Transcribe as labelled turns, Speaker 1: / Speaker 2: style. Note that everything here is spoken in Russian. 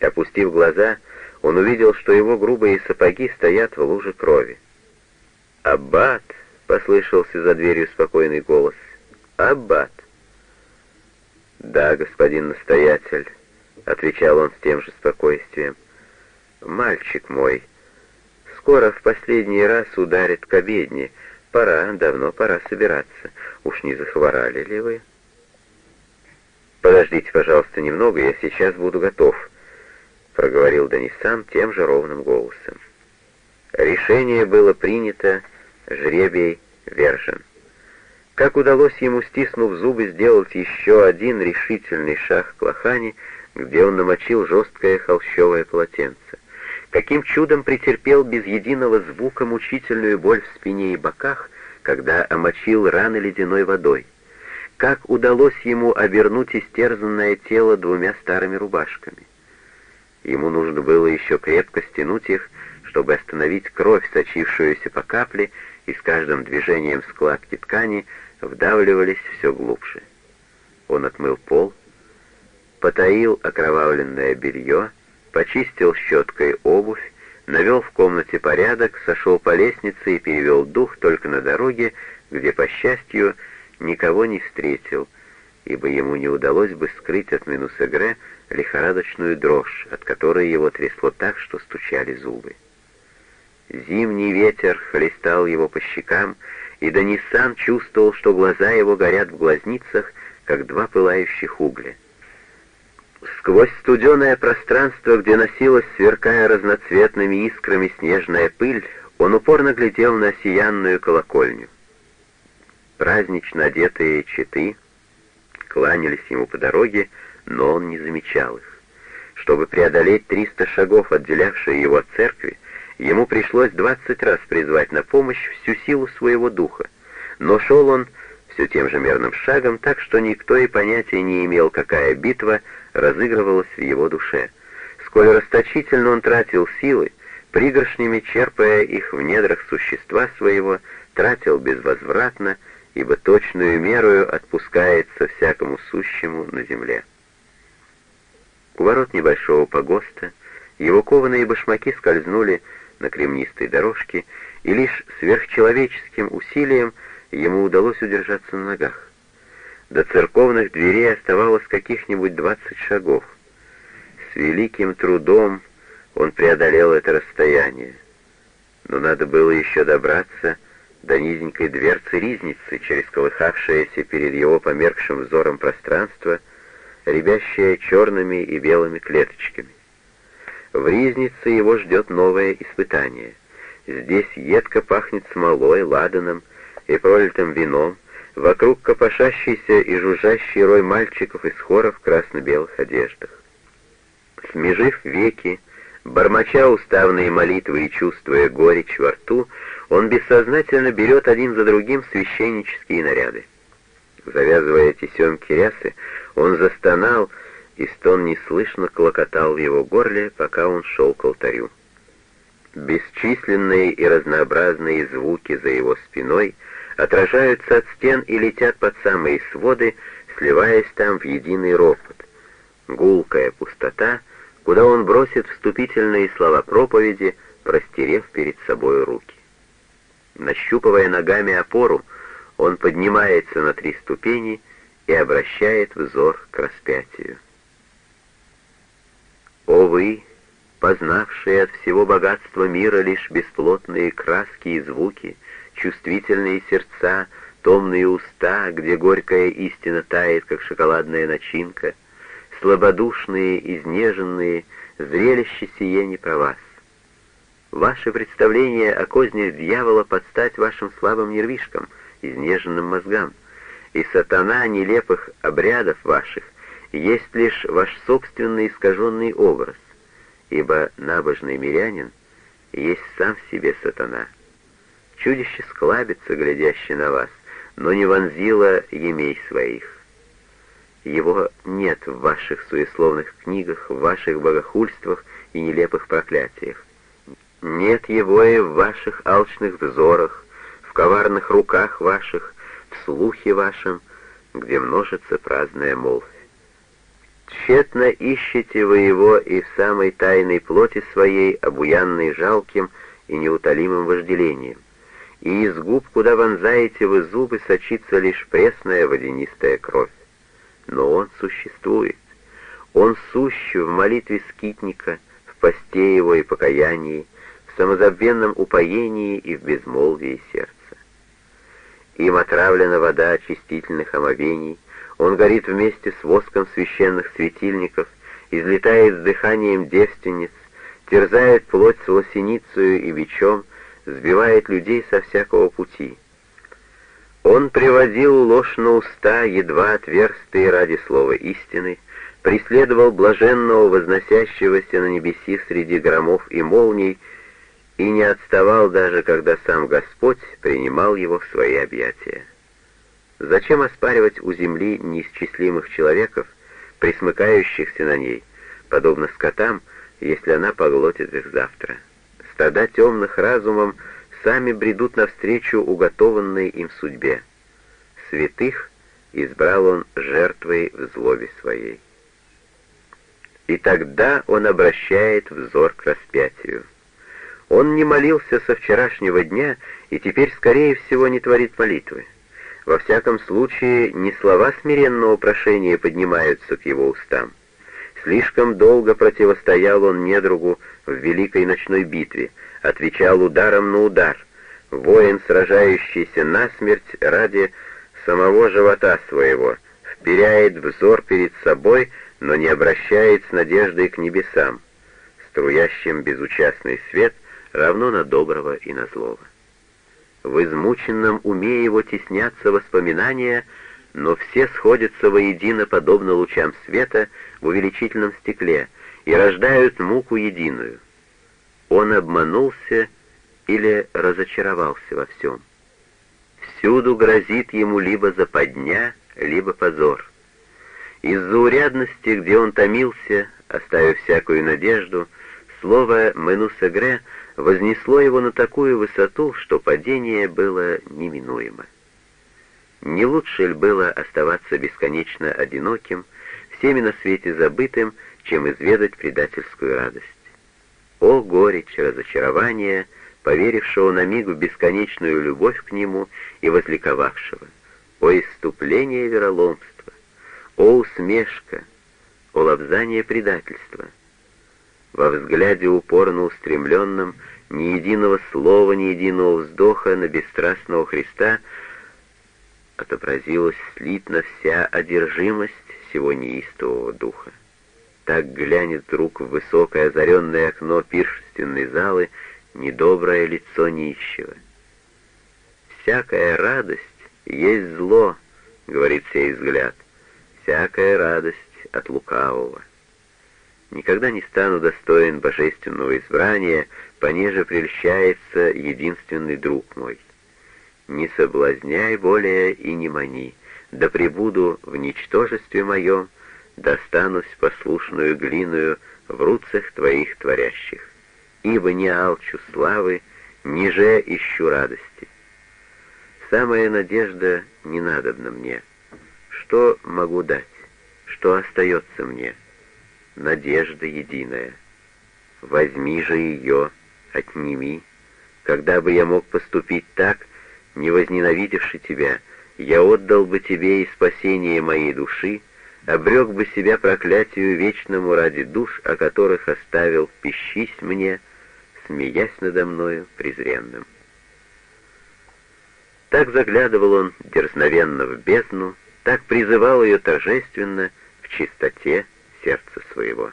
Speaker 1: Опустив глаза, он увидел, что его грубые сапоги стоят в луже крови. «Аббат!» — послышался за дверью спокойный голос. «Аббат!» «Да, господин настоятель», — отвечал он с тем же спокойствием. «Мальчик мой, скоро в последний раз ударит к обедне. Пора, давно пора собираться. Уж не захворали ли вы?» «Подождите, пожалуйста, немного, я сейчас буду готов», — проговорил Данисан тем же ровным голосом. Решение было принято, жребий вержен. Как удалось ему, стиснув зубы, сделать еще один решительный шаг к лохане, где он намочил жесткое холщовое полотенце? Каким чудом претерпел без единого звука мучительную боль в спине и боках, когда омочил раны ледяной водой? Как удалось ему обернуть истерзанное тело двумя старыми рубашками? Ему нужно было еще крепко стянуть их, чтобы остановить кровь, сочившуюся по капле, и с каждым движением складки ткани вдавливались все глубже. Он отмыл пол, потаил окровавленное белье, почистил щеткой обувь, навел в комнате порядок, сошел по лестнице и перевел дух только на дороге, где, по счастью, никого не встретил, ибо ему не удалось бы скрыть от Минусегре лихорадочную дрожь, от которой его трясло так, что стучали зубы. Зимний ветер хлестал его по щекам, и Данисан чувствовал, что глаза его горят в глазницах, как два пылающих угля. Сквозь студеное пространство, где носилась, сверкая разноцветными искрами снежная пыль, он упорно глядел на сиянную колокольню. Празднично одетые читы кланялись ему по дороге, но он не замечал их. Чтобы преодолеть триста шагов, отделявшие его от церкви, ему пришлось двадцать раз призвать на помощь всю силу своего духа, но шел он все тем же мерным шагом, так что никто и понятия не имел, какая битва разыгрывалась в его душе. Сколь расточительно он тратил силы, пригоршнями черпая их в недрах существа своего, тратил безвозвратно, ибо точную мерою отпускается всякому сущему на земле. У ворот небольшого погоста его кованые башмаки скользнули на кремнистой дорожке, и лишь сверхчеловеческим усилием ему удалось удержаться на ногах. До церковных дверей оставалось каких-нибудь двадцать шагов. С великим трудом он преодолел это расстояние. Но надо было еще добраться до низенькой дверцы ризницы, через колыхавшееся перед его померкшим взором пространство, рябящее черными и белыми клеточками. В ризнице его ждет новое испытание. Здесь едко пахнет смолой, ладаном и пролитым вином, вокруг копошащийся и жужжащий рой мальчиков из хора в красно-белых одеждах. Смежив веки, бормоча уставные молитвы и чувствуя горечь во рту, он бессознательно берет один за другим священнические наряды. Завязывая тесемки рясы, он застонал, и стон неслышно клокотал в его горле, пока он шел к алтарю. Бесчисленные и разнообразные звуки за его спиной отражаются от стен и летят под самые своды, сливаясь там в единый ропот. Гулкая пустота, куда он бросит вступительные слова проповеди, простерев перед собой руки. Нащупывая ногами опору, он поднимается на три ступени и обращает взор к распятию. О вы, познавшие от всего богатства мира лишь бесплотные краски и звуки, чувствительные сердца, томные уста, где горькая истина тает, как шоколадная начинка, слабодушные, изнеженные, зрелище сие не про вас. Ваше представление о кознях дьявола подстать вашим слабым нервишкам, изнеженным мозгам, и сатана нелепых обрядов ваших есть лишь ваш собственный искаженный образ, ибо набожный мирянин есть сам в себе сатана. Чудище склабится, глядящее на вас, но не вонзило емей своих. Его нет в ваших суесловных книгах, в ваших богохульствах и нелепых проклятиях. Нет его и в ваших алчных взорах, в коварных руках ваших, в слухе вашем, где множится праздная молвь. Тщетно ищете вы его и в самой тайной плоти своей, обуянной жалким и неутолимым вожделением. И из губ, куда вонзаете вы зубы, сочится лишь пресная водянистая кровь. Но он существует. Он сущ в молитве скитника, в посте его и покаянии, самозабвенном упоении и в безмолвии сердца. Им отравлена вода очистительных омовений, он горит вместе с воском священных светильников, излетает с дыханием девственниц, терзает плоть с лосиницею и бичом, сбивает людей со всякого пути. Он приводил ложь на уста, едва отверстые ради слова истины, преследовал блаженного, возносящегося на небеси среди громов и молний, и не отставал даже, когда сам Господь принимал его в свои объятия. Зачем оспаривать у земли неисчислимых человеков, присмыкающихся на ней, подобно скотам, если она поглотит их завтра? Стада темных разумом сами бредут навстречу уготованной им судьбе. Святых избрал он жертвой в злобе своей. И тогда он обращает взор к распятию. Он не молился со вчерашнего дня и теперь, скорее всего, не творит молитвы. Во всяком случае, не слова смиренного прошения поднимаются к его устам. Слишком долго противостоял он недругу в великой ночной битве, отвечал ударом на удар. Воин, сражающийся насмерть ради самого живота своего, вперяет взор перед собой, но не обращает с надеждой к небесам. Струящим безучастный свет равно на доброго и на злого. В измученном уме его теснятся воспоминания, но все сходятся воедино, подобно лучам света в увеличительном стекле, и рождают муку единую. Он обманулся или разочаровался во всем. Всюду грозит ему либо западня, либо позор. Из-за урядности, где он томился, оставив всякую надежду, слово «менусегре» вознесло его на такую высоту, что падение было неминуемо. Не лучше ли было оставаться бесконечно одиноким, всеми на свете забытым, чем изведать предательскую радость? О, горечь, разочарование, поверившего на миг в бесконечную любовь к нему и возликовавшего! О, иступление вероломства! О, усмешка! О, лобзание предательства! Во взгляде упорно устремленном ни единого слова, ни единого вздоха на бесстрастного Христа отобразилась слитно вся одержимость всего неистового духа. Так глянет вдруг в высокое озаренное окно пиршественной залы недоброе лицо нищего. «Всякая радость есть зло», — говорит сей взгляд, — «всякая радость от лукавого». Никогда не стану достоин божественного избрания, понеже прельщается единственный друг мой. Не соблазняй более и не мани, да пребуду в ничтожестве моем, достанусь послушную глиную в руцах твоих творящих. Ибо не алчу славы, ниже ищу радости. Самая надежда не надобна мне. Что могу дать? Что остается мне? Надежда единая. Возьми же ее, отними. Когда бы я мог поступить так, не возненавидевши тебя, я отдал бы тебе и спасение моей души, обрек бы себя проклятию вечному ради душ, о которых оставил «пищись мне», смеясь надо мною презренным. Так заглядывал он дерзновенно в бездну, так призывал ее торжественно в чистоте сердца своего.